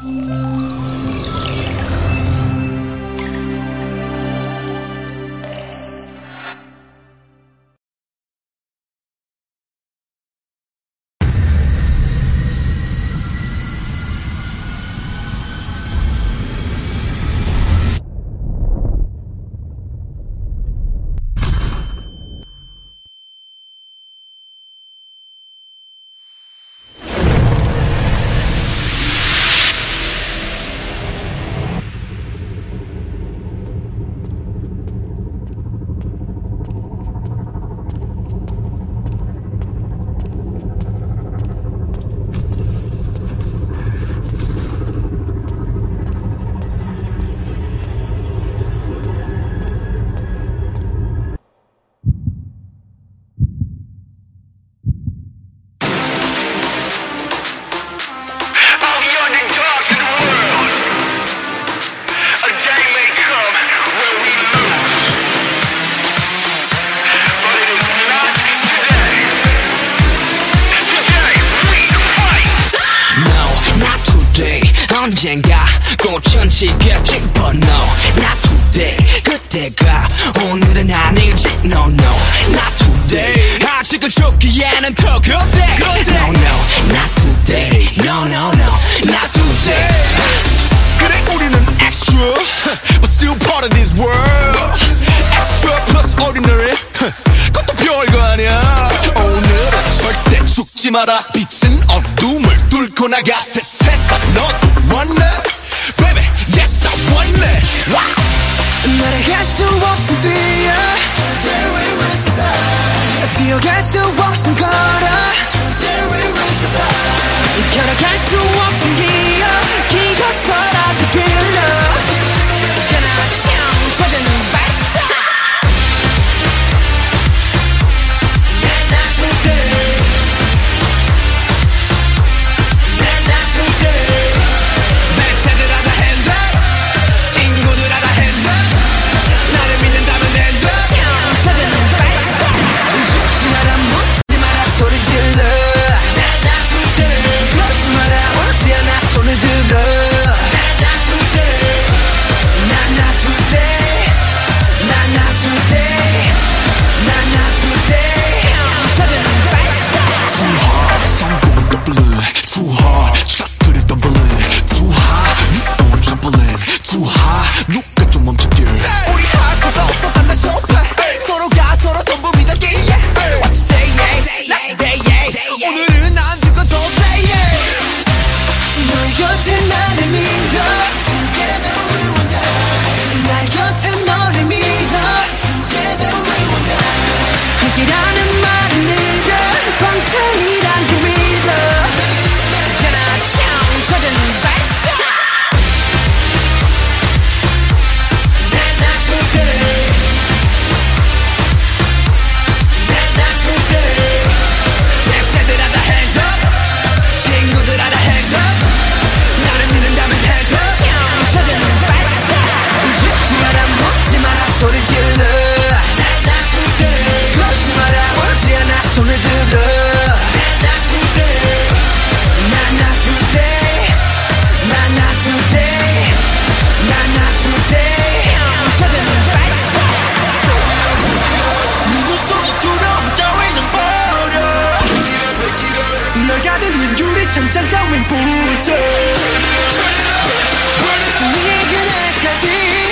Música 언젠가 꽃은 지겠지, but no, not today. 그때가 오늘은 아니지, no, no, not today. 아직은 죽기에는 더 그때. No, no, not today. No, no, no, 절대 죽지 마라 빛은 어둠을 뚫고 나가 새 세상 너도 원해 Baby yes I want it wow. 날아갈 수 없음 뛰어 뛰어갈 수 없음 걸어 걸어갈 수 없음 기 hard 샷 손을 들어. 난 not today 난 not today 난 not today 난 not today 찾아낸 발사 눈물 널 가득는 유리창장 따윈 부숴 승리의 그날까지.